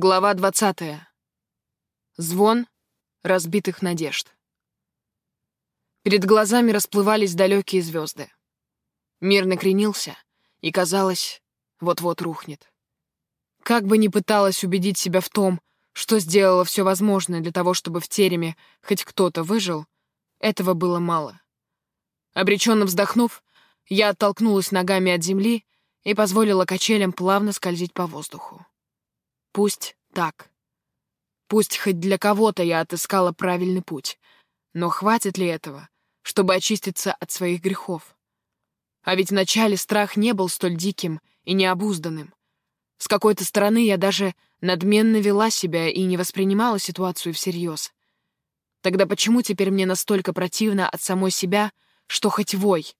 Глава двадцатая. Звон разбитых надежд. Перед глазами расплывались далекие звезды. Мир накренился, и, казалось, вот-вот рухнет. Как бы ни пыталась убедить себя в том, что сделала все возможное для того, чтобы в тереме хоть кто-то выжил, этого было мало. Обреченно вздохнув, я оттолкнулась ногами от земли и позволила качелям плавно скользить по воздуху. Пусть так. Пусть хоть для кого-то я отыскала правильный путь. Но хватит ли этого, чтобы очиститься от своих грехов? А ведь вначале страх не был столь диким и необузданным. С какой-то стороны я даже надменно вела себя и не воспринимала ситуацию всерьез. Тогда почему теперь мне настолько противно от самой себя, что хоть вой?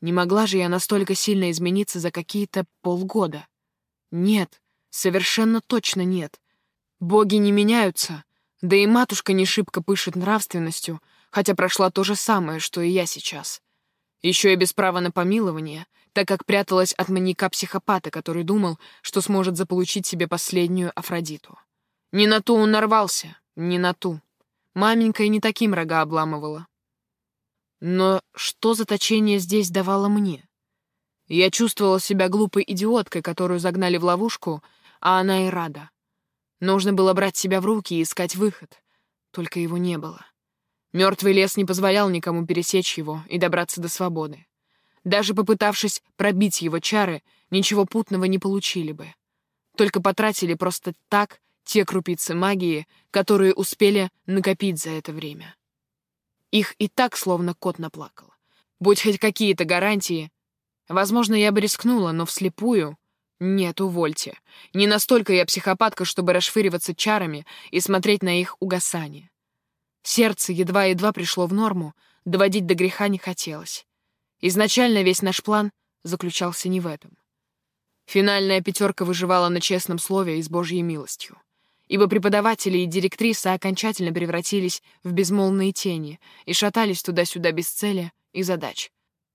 Не могла же я настолько сильно измениться за какие-то полгода? Нет, Совершенно точно нет. Боги не меняются, да и матушка не шибко пышет нравственностью, хотя прошла то же самое, что и я сейчас. Еще и без права на помилование, так как пряталась от маньяка-психопата, который думал, что сможет заполучить себе последнюю Афродиту. Не на ту он нарвался, не на ту. Маменька и не таким рога обламывала. Но что заточение здесь давало мне? Я чувствовала себя глупой идиоткой, которую загнали в ловушку, а она и рада. Нужно было брать себя в руки и искать выход. Только его не было. Мертвый лес не позволял никому пересечь его и добраться до свободы. Даже попытавшись пробить его чары, ничего путного не получили бы. Только потратили просто так те крупицы магии, которые успели накопить за это время. Их и так словно кот наплакал. Будь хоть какие-то гарантии, возможно, я бы рискнула, но вслепую нет, увольте. Не настолько я психопатка, чтобы расшвыриваться чарами и смотреть на их угасание. Сердце едва-едва пришло в норму, доводить до греха не хотелось. Изначально весь наш план заключался не в этом. Финальная пятерка выживала на честном слове и с Божьей милостью. Ибо преподаватели и директриса окончательно превратились в безмолвные тени и шатались туда-сюда без цели и задач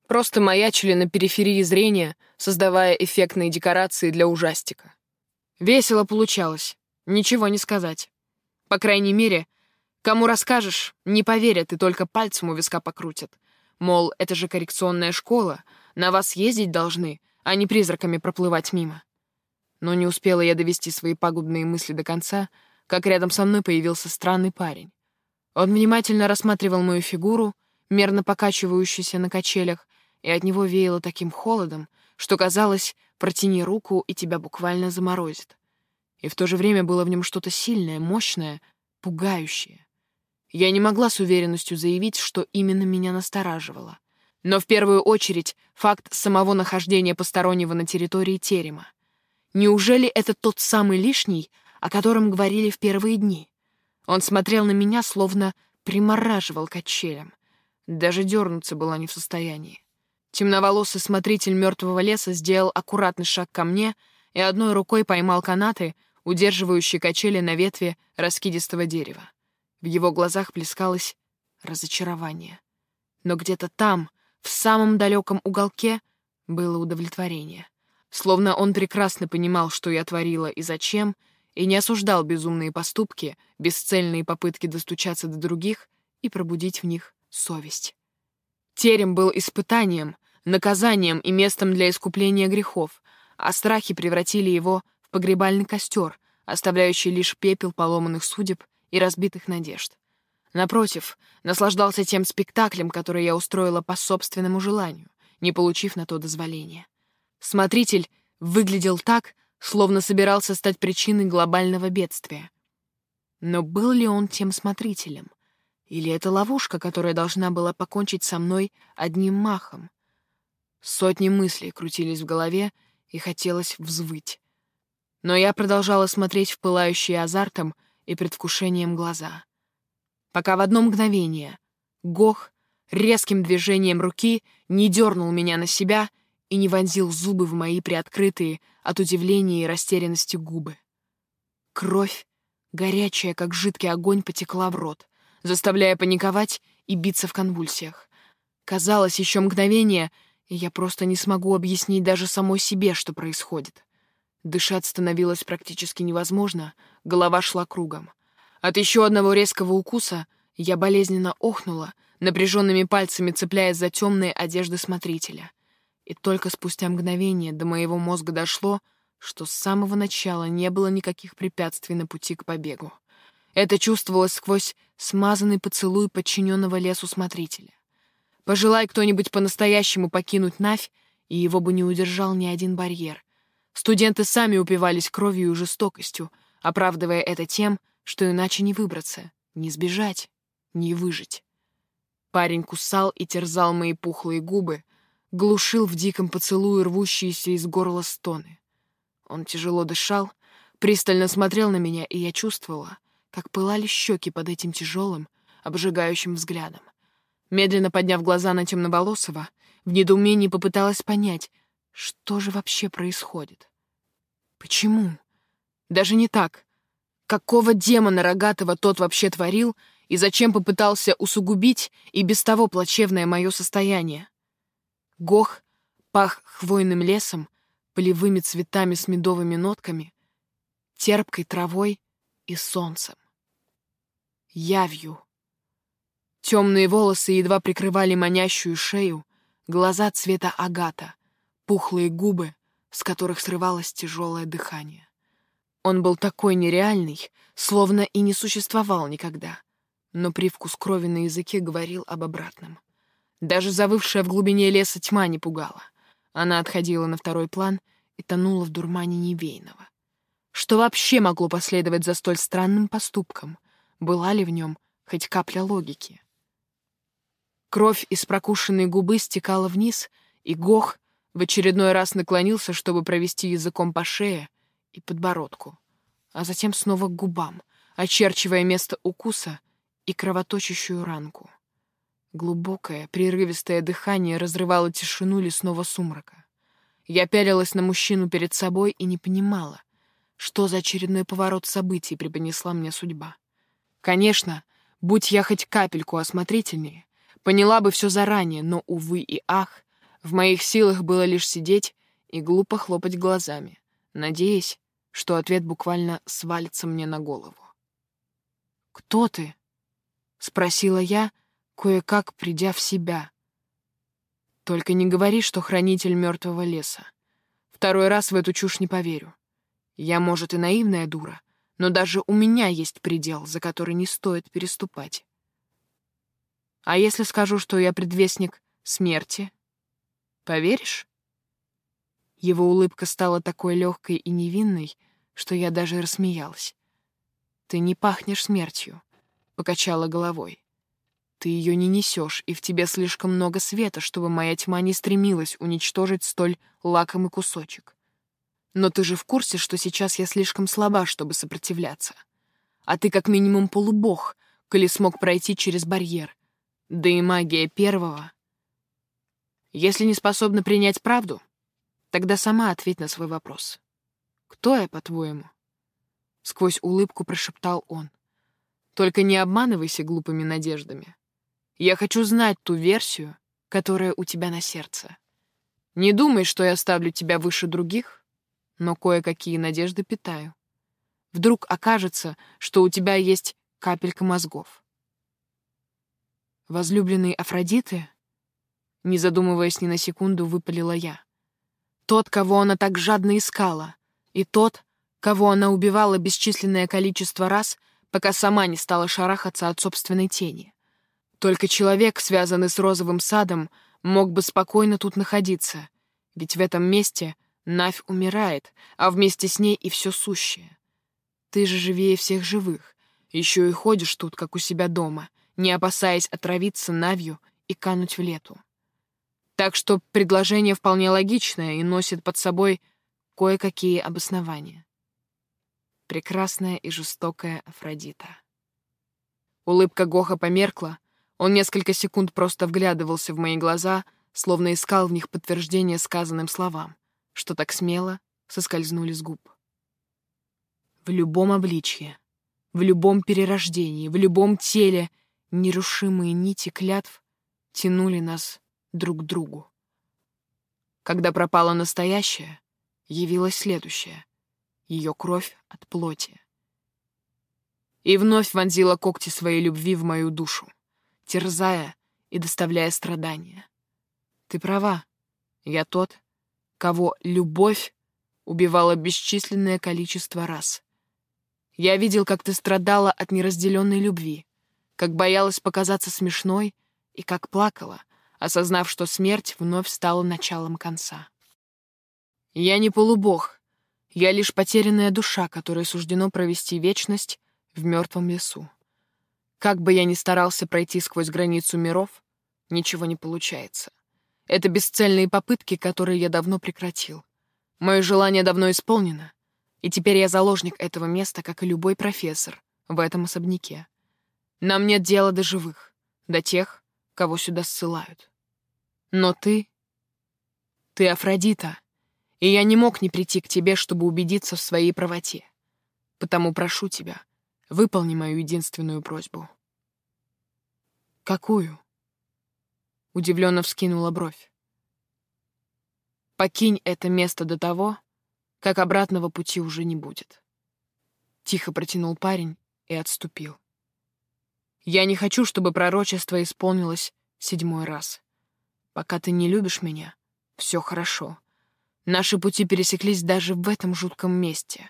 просто маячили на периферии зрения, создавая эффектные декорации для ужастика. Весело получалось, ничего не сказать. По крайней мере, кому расскажешь, не поверят и только пальцем у виска покрутят. Мол, это же коррекционная школа, на вас ездить должны, а не призраками проплывать мимо. Но не успела я довести свои пагубные мысли до конца, как рядом со мной появился странный парень. Он внимательно рассматривал мою фигуру, мерно покачивающуюся на качелях, и от него веяло таким холодом, что казалось, протяни руку, и тебя буквально заморозит. И в то же время было в нем что-то сильное, мощное, пугающее. Я не могла с уверенностью заявить, что именно меня настораживало. Но в первую очередь факт самого нахождения постороннего на территории терема. Неужели это тот самый лишний, о котором говорили в первые дни? Он смотрел на меня, словно примораживал качелям. Даже дернуться была не в состоянии. Темноволосый смотритель мертвого леса сделал аккуратный шаг ко мне и одной рукой поймал канаты, удерживающие качели на ветви раскидистого дерева. В его глазах плескалось разочарование. Но где-то там, в самом далеком уголке, было удовлетворение. Словно он прекрасно понимал, что я творила и зачем, и не осуждал безумные поступки, бесцельные попытки достучаться до других и пробудить в них совесть. Терем был испытанием, наказанием и местом для искупления грехов, а страхи превратили его в погребальный костер, оставляющий лишь пепел поломанных судеб и разбитых надежд. Напротив, наслаждался тем спектаклем, который я устроила по собственному желанию, не получив на то дозволения. Смотритель выглядел так, словно собирался стать причиной глобального бедствия. Но был ли он тем смотрителем? Или это ловушка, которая должна была покончить со мной одним махом? Сотни мыслей крутились в голове, и хотелось взвыть. Но я продолжала смотреть в пылающие азартом и предвкушением глаза. Пока в одно мгновение Гох резким движением руки не дернул меня на себя и не вонзил зубы в мои приоткрытые от удивления и растерянности губы. Кровь, горячая, как жидкий огонь, потекла в рот заставляя паниковать и биться в конвульсиях. Казалось, еще мгновение, и я просто не смогу объяснить даже самой себе, что происходит. Дышать становилось практически невозможно, голова шла кругом. От еще одного резкого укуса я болезненно охнула, напряженными пальцами цепляясь за темные одежды смотрителя. И только спустя мгновение до моего мозга дошло, что с самого начала не было никаких препятствий на пути к побегу. Это чувствовалось сквозь смазанный поцелуй подчиненного лесу смотрителя. Пожелай кто-нибудь по-настоящему покинуть Навь, и его бы не удержал ни один барьер. Студенты сами упивались кровью и жестокостью, оправдывая это тем, что иначе не выбраться, не сбежать, не выжить. Парень кусал и терзал мои пухлые губы, глушил в диком поцелуе рвущиеся из горла стоны. Он тяжело дышал, пристально смотрел на меня, и я чувствовала, как пылали щеки под этим тяжелым, обжигающим взглядом. Медленно подняв глаза на темноволосого, в недоумении попыталась понять, что же вообще происходит. Почему? Даже не так. Какого демона рогатого тот вообще творил и зачем попытался усугубить и без того плачевное мое состояние? Гох пах хвойным лесом, полевыми цветами с медовыми нотками, терпкой травой и солнцем. Явью. Темные волосы едва прикрывали манящую шею, глаза цвета агата, пухлые губы, с которых срывалось тяжелое дыхание. Он был такой нереальный, словно и не существовал никогда, но привкус крови на языке говорил об обратном. Даже завывшая в глубине леса тьма не пугала. Она отходила на второй план и тонула в дурмане невейного. Что вообще могло последовать за столь странным поступком? Была ли в нем хоть капля логики? Кровь из прокушенной губы стекала вниз, и Гох в очередной раз наклонился, чтобы провести языком по шее и подбородку, а затем снова к губам, очерчивая место укуса и кровоточащую ранку. Глубокое, прерывистое дыхание разрывало тишину лесного сумрака. Я пялилась на мужчину перед собой и не понимала, что за очередной поворот событий преподнесла мне судьба. Конечно, будь я хоть капельку осмотрительнее, поняла бы все заранее, но, увы и ах, в моих силах было лишь сидеть и глупо хлопать глазами, надеясь, что ответ буквально свалится мне на голову. «Кто ты?» — спросила я, кое-как придя в себя. «Только не говори, что хранитель мертвого леса. Второй раз в эту чушь не поверю. Я, может, и наивная дура, но даже у меня есть предел, за который не стоит переступать. А если скажу, что я предвестник смерти, Поверишь?» Его улыбка стала такой легкой и невинной, что я даже рассмеялась. «Ты не пахнешь смертью», — покачала головой. «Ты ее не несешь, и в тебе слишком много света, чтобы моя тьма не стремилась уничтожить столь лакомый кусочек. Но ты же в курсе, что сейчас я слишком слаба, чтобы сопротивляться. А ты как минимум полубог, коли смог пройти через барьер. Да и магия первого если не способна принять правду, тогда сама ответь на свой вопрос. Кто я, по-твоему? Сквозь улыбку прошептал он. Только не обманывайся глупыми надеждами. Я хочу знать ту версию, которая у тебя на сердце. Не думай, что я ставлю тебя выше других, но кое-какие надежды питаю. Вдруг окажется, что у тебя есть капелька мозгов. Возлюбленный Афродиты не задумываясь ни на секунду, выпалила я. Тот, кого она так жадно искала, и тот, кого она убивала бесчисленное количество раз, пока сама не стала шарахаться от собственной тени. Только человек, связанный с розовым садом, мог бы спокойно тут находиться, ведь в этом месте Навь умирает, а вместе с ней и все сущее. Ты же живее всех живых, еще и ходишь тут, как у себя дома, не опасаясь отравиться Навью и кануть в лету. Так что предложение вполне логичное и носит под собой кое-какие обоснования. Прекрасная и жестокая Афродита. Улыбка Гоха померкла, он несколько секунд просто вглядывался в мои глаза, словно искал в них подтверждение сказанным словам, что так смело соскользнули с губ. В любом обличье, в любом перерождении, в любом теле нерушимые нити клятв тянули нас друг к другу. Когда пропало настоящее, явилось следующее ее кровь от плоти. И вновь вонзила когти своей любви в мою душу, терзая и доставляя страдания. Ты права, я тот, кого любовь убивала бесчисленное количество раз. Я видел, как ты страдала от неразделенной любви, как боялась показаться смешной и как плакала, осознав, что смерть вновь стала началом конца. Я не полубог, я лишь потерянная душа, которой суждено провести вечность в мертвом лесу. Как бы я ни старался пройти сквозь границу миров, ничего не получается. Это бесцельные попытки, которые я давно прекратил. Мое желание давно исполнено, и теперь я заложник этого места, как и любой профессор в этом особняке. Нам нет дела до живых, до тех, кого сюда ссылают. Но ты... Ты Афродита, и я не мог не прийти к тебе, чтобы убедиться в своей правоте. Потому прошу тебя, выполни мою единственную просьбу. Какую? Удивленно вскинула бровь. Покинь это место до того, как обратного пути уже не будет. Тихо протянул парень и отступил. Я не хочу, чтобы пророчество исполнилось седьмой раз. Пока ты не любишь меня, все хорошо. Наши пути пересеклись даже в этом жутком месте.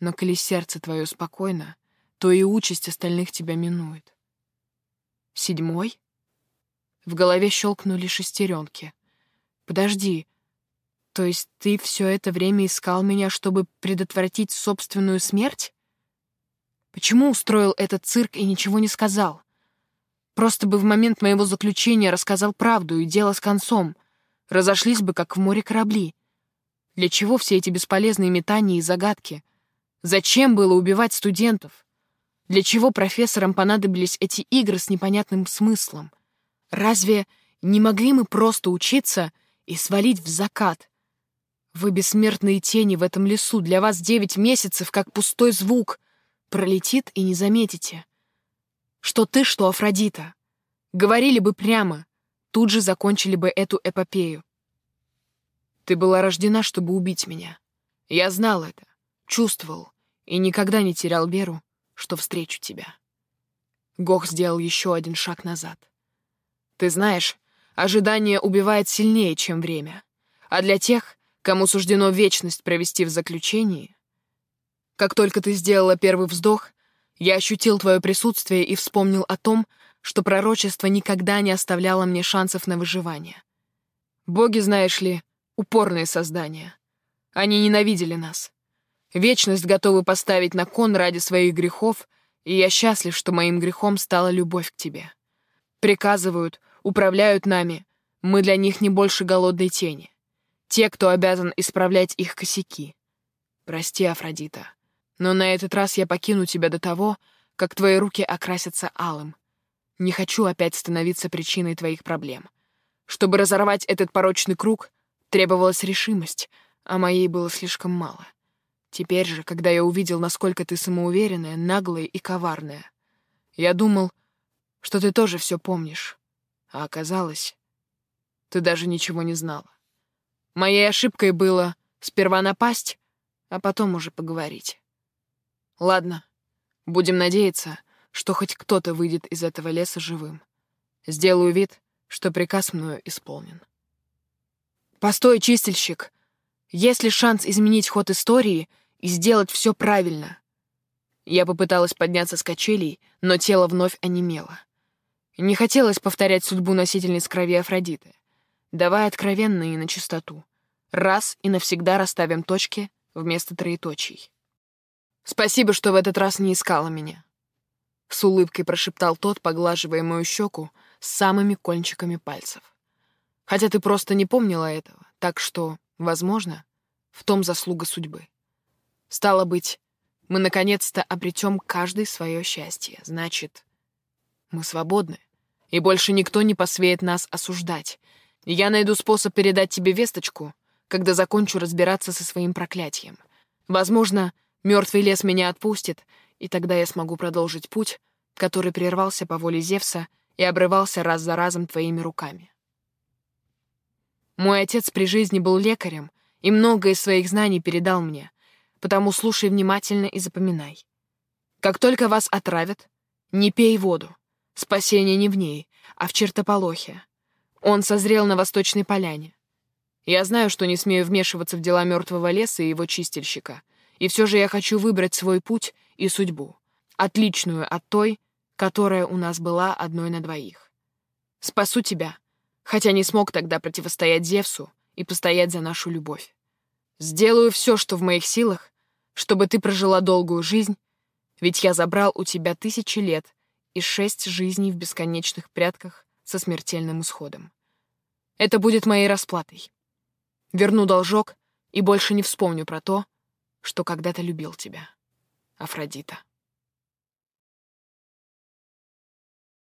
Но коли сердце твое спокойно, то и участь остальных тебя минует. Седьмой? В голове щелкнули шестеренки. Подожди, то есть ты все это время искал меня, чтобы предотвратить собственную смерть? Почему устроил этот цирк и ничего не сказал? Просто бы в момент моего заключения рассказал правду и дело с концом. Разошлись бы, как в море корабли. Для чего все эти бесполезные метания и загадки? Зачем было убивать студентов? Для чего профессорам понадобились эти игры с непонятным смыслом? Разве не могли мы просто учиться и свалить в закат? Вы бессмертные тени в этом лесу, для вас девять месяцев, как пустой звук. Пролетит и не заметите. Что ты, что Афродита. Говорили бы прямо, тут же закончили бы эту эпопею. Ты была рождена, чтобы убить меня. Я знал это, чувствовал и никогда не терял веру, что встречу тебя. Гох сделал еще один шаг назад. Ты знаешь, ожидание убивает сильнее, чем время. А для тех, кому суждено вечность провести в заключении, как только ты сделала первый вздох, я ощутил твое присутствие и вспомнил о том, что пророчество никогда не оставляло мне шансов на выживание. Боги, знаешь ли, упорные создания. Они ненавидели нас. Вечность готовы поставить на кон ради своих грехов, и я счастлив, что моим грехом стала любовь к тебе. Приказывают, управляют нами, мы для них не больше голодной тени. Те, кто обязан исправлять их косяки. Прости, Афродита, но на этот раз я покину тебя до того, как твои руки окрасятся алым. Не хочу опять становиться причиной твоих проблем. Чтобы разорвать этот порочный круг, требовалась решимость, а моей было слишком мало. Теперь же, когда я увидел, насколько ты самоуверенная, наглая и коварная, я думал, что ты тоже все помнишь. А оказалось, ты даже ничего не знала. Моей ошибкой было сперва напасть, а потом уже поговорить. Ладно, будем надеяться, что хоть кто-то выйдет из этого леса живым. Сделаю вид, что приказ мною исполнен. Постой, чистильщик! Есть ли шанс изменить ход истории — и сделать все правильно. Я попыталась подняться с качелей, но тело вновь онемело. Не хотелось повторять судьбу носительниц крови Афродиты. Давай откровенно и на чистоту. Раз и навсегда расставим точки вместо троеточий. Спасибо, что в этот раз не искала меня. С улыбкой прошептал тот, поглаживая мою щеку самыми кончиками пальцев. Хотя ты просто не помнила этого, так что, возможно, в том заслуга судьбы. Стало быть, мы наконец-то обретем каждый свое счастье. Значит, мы свободны, и больше никто не посмеет нас осуждать. Я найду способ передать тебе весточку, когда закончу разбираться со своим проклятием. Возможно, мертвый лес меня отпустит, и тогда я смогу продолжить путь, который прервался по воле Зевса и обрывался раз за разом твоими руками. Мой отец при жизни был лекарем и многое из своих знаний передал мне, потому слушай внимательно и запоминай. Как только вас отравят, не пей воду. Спасение не в ней, а в чертополохе. Он созрел на Восточной поляне. Я знаю, что не смею вмешиваться в дела мертвого леса и его чистильщика, и все же я хочу выбрать свой путь и судьбу, отличную от той, которая у нас была одной на двоих. Спасу тебя, хотя не смог тогда противостоять Зевсу и постоять за нашу любовь. Сделаю все, что в моих силах, чтобы ты прожила долгую жизнь, ведь я забрал у тебя тысячи лет и шесть жизней в бесконечных прятках со смертельным исходом. Это будет моей расплатой. Верну должок и больше не вспомню про то, что когда-то любил тебя, Афродита.